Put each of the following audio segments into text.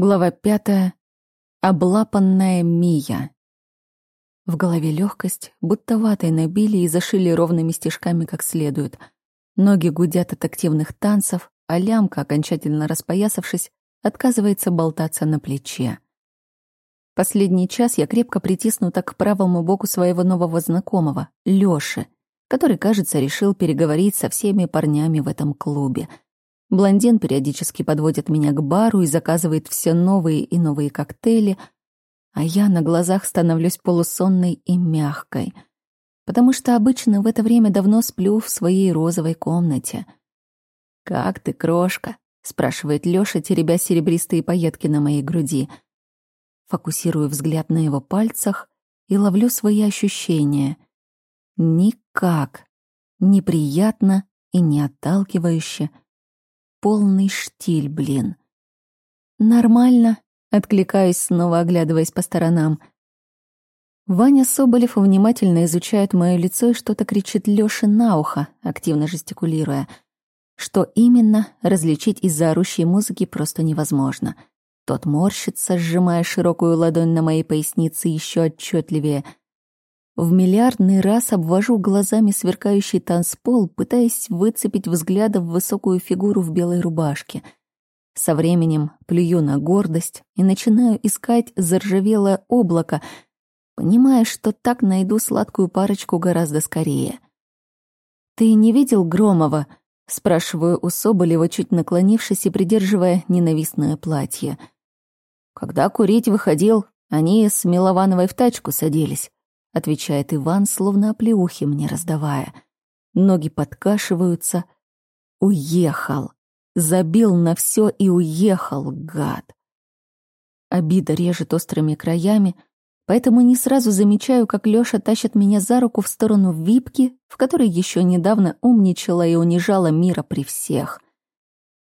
Глава пятая. Облапанная Мия. В голове легкость, будто ватой набили и зашили ровными стежками как следует. Ноги гудят от активных танцев, а лямка, окончательно распоясавшись, отказывается болтаться на плече. Последний час я крепко притиснута к правому боку своего нового знакомого, Лёши, который, кажется, решил переговорить со всеми парнями в этом клубе — Блондин периодически подводит меня к бару и заказывает все новые и новые коктейли, а я на глазах становлюсь полусонной и мягкой, потому что обычно в это время давно сплю в своей розовой комнате. «Как ты, крошка?» — спрашивает Лёша, теребя серебристые пайетки на моей груди. Фокусирую взгляд на его пальцах и ловлю свои ощущения. Никак. Неприятно и не отталкивающе — полный штиль, блин. Нормально, откликаюсь, снова оглядываясь по сторонам. Ваня Соболев внимательно изучает мое лицо и что-то кричит Лёше на ухо, активно жестикулируя. Что именно, различить из-за орущей музыки просто невозможно. Тот морщится, сжимая широкую ладонь на моей пояснице еще отчетливее — в миллиардный раз обвожу глазами сверкающий танцпол, пытаясь выцепить взглядом высокую фигуру в белой рубашке. Со временем плюю на гордость и начинаю искать заржавелое облако, понимая, что так найду сладкую парочку гораздо скорее. «Ты не видел Громова?» — спрашиваю у Соболева, чуть наклонившись и придерживая ненавистное платье. Когда курить выходил, они с Миловановой в тачку садились отвечает Иван, словно оплеухи мне раздавая. Ноги подкашиваются. Уехал. Забил на все и уехал, гад. Обида режет острыми краями, поэтому не сразу замечаю, как Лёша тащит меня за руку в сторону випки, в которой еще недавно умничала и унижала мира при всех.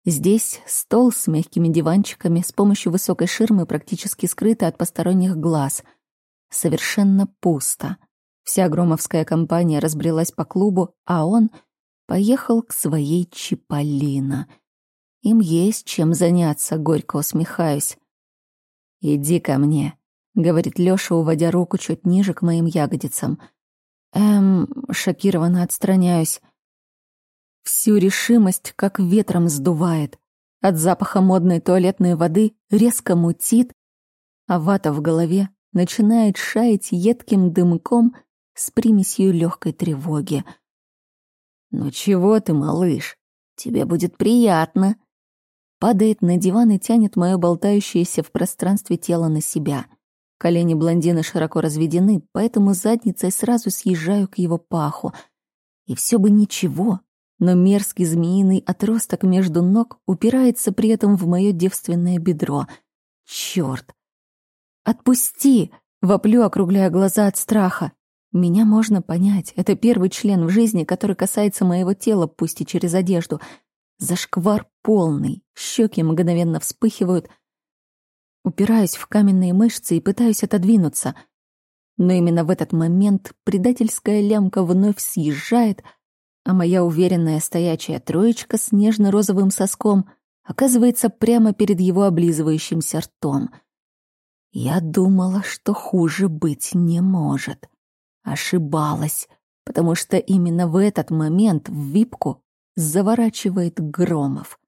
Здесь стол с мягкими диванчиками, с помощью высокой ширмы практически скрытый от посторонних глаз — совершенно пусто. Вся громовская компания разбрелась по клубу, а он поехал к своей Чиполлино. Им есть чем заняться, горько усмехаюсь. «Иди ко мне», — говорит Лёша, уводя руку чуть ниже к моим ягодицам. Эм, шокированно отстраняюсь. Всю решимость как ветром сдувает. От запаха модной туалетной воды резко мутит, а вата в голове начинает шаять едким дымком с примесью легкой тревоги. «Ну чего ты, малыш? Тебе будет приятно!» Падает на диван и тянет мое болтающееся в пространстве тело на себя. Колени блондина широко разведены, поэтому задницей сразу съезжаю к его паху. И все бы ничего, но мерзкий змеиный отросток между ног упирается при этом в мое девственное бедро. Черт! «Отпусти!» — воплю, округляя глаза от страха. Меня можно понять. Это первый член в жизни, который касается моего тела, пусть и через одежду. Зашквар полный, щеки мгновенно вспыхивают. Упираюсь в каменные мышцы и пытаюсь отодвинуться. Но именно в этот момент предательская лямка вновь съезжает, а моя уверенная стоячая троечка с нежно-розовым соском оказывается прямо перед его облизывающимся ртом — я думала, что хуже быть не может. Ошибалась, потому что именно в этот момент в випку заворачивает Громов.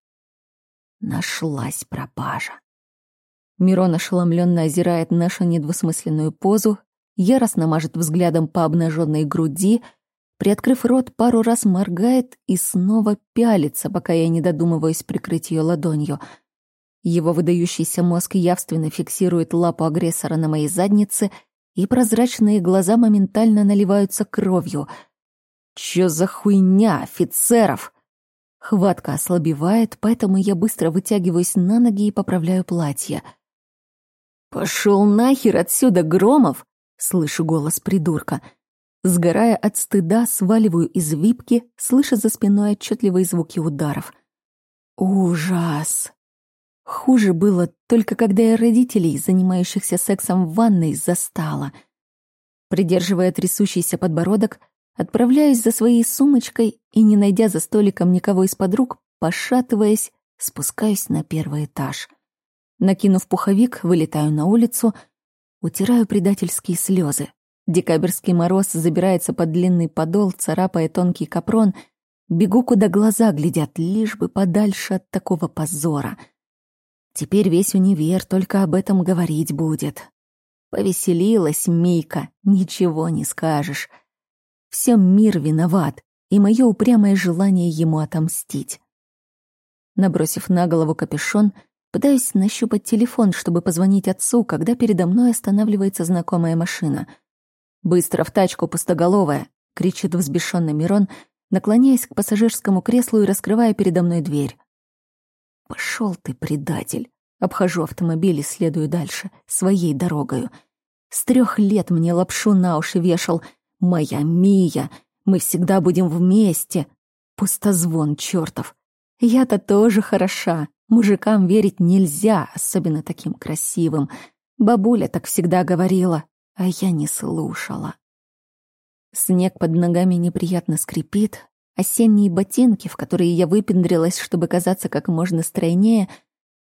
Нашлась пропажа. Мирон ошеломленно озирает нашу недвусмысленную позу, яростно мажет взглядом по обнаженной груди, приоткрыв рот, пару раз моргает и снова пялится, пока я не додумываюсь прикрыть ее ладонью — его выдающийся мозг явственно фиксирует лапу агрессора на моей заднице, и прозрачные глаза моментально наливаются кровью. «Чё за хуйня, офицеров?» Хватка ослабевает, поэтому я быстро вытягиваюсь на ноги и поправляю платье. «Пошёл нахер отсюда, Громов!» — слышу голос придурка. Сгорая от стыда, сваливаю из випки, слыша за спиной отчетливые звуки ударов. Ужас! Хуже было только когда я родителей, занимающихся сексом в ванной, застала. Придерживая трясущийся подбородок, отправляюсь за своей сумочкой и, не найдя за столиком никого из подруг, пошатываясь, спускаюсь на первый этаж. Накинув пуховик, вылетаю на улицу, утираю предательские слезы. Декабрьский мороз забирается под длинный подол, царапая тонкий капрон. Бегу, куда глаза глядят, лишь бы подальше от такого позора. Теперь весь универ только об этом говорить будет. Повеселилась Мика, ничего не скажешь. Всем мир виноват, и мое упрямое желание ему отомстить. Набросив на голову капюшон, пытаюсь нащупать телефон, чтобы позвонить отцу, когда передо мной останавливается знакомая машина — «Быстро в тачку, пустоголовая!» — кричит взбешенный Мирон, наклоняясь к пассажирскому креслу и раскрывая передо мной дверь. Пошел ты, предатель!» Обхожу автомобиль и следую дальше, своей дорогою. С трех лет мне лапшу на уши вешал. «Моя Мия! Мы всегда будем вместе!» Пустозвон чертов. Я-то тоже хороша. Мужикам верить нельзя, особенно таким красивым. Бабуля так всегда говорила а я не слушала. Снег под ногами неприятно скрипит, осенние ботинки, в которые я выпендрилась, чтобы казаться как можно стройнее,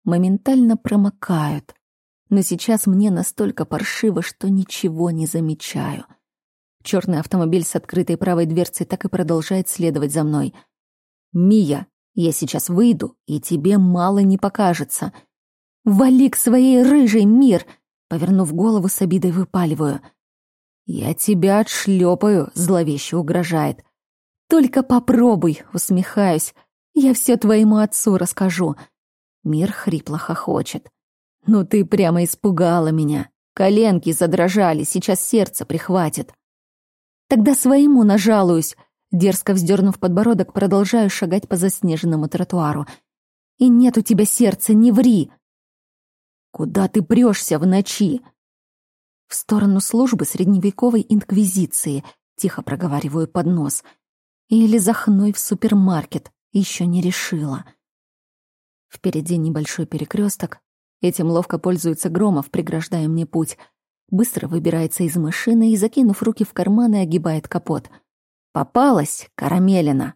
моментально промокают. Но сейчас мне настолько паршиво, что ничего не замечаю. Черный автомобиль с открытой правой дверцей так и продолжает следовать за мной. «Мия, я сейчас выйду, и тебе мало не покажется. Вали к своей рыжей, мир!» Повернув голову с обидой, выпаливаю. «Я тебя отшлепаю», — зловеще угрожает. «Только попробуй», — усмехаюсь. «Я все твоему отцу расскажу». Мир хрипло хохочет. «Ну ты прямо испугала меня. Коленки задрожали, сейчас сердце прихватит». «Тогда своему нажалуюсь», — дерзко вздернув подбородок, продолжаю шагать по заснеженному тротуару. «И нет у тебя сердца, не ври!» Куда ты прешься в ночи? В сторону службы средневековой инквизиции, тихо проговариваю под нос. Или захной в супермаркет, еще не решила. Впереди небольшой перекресток. Этим ловко пользуется Громов, преграждая мне путь. Быстро выбирается из машины и, закинув руки в карманы, огибает капот. «Попалась, Карамелина!»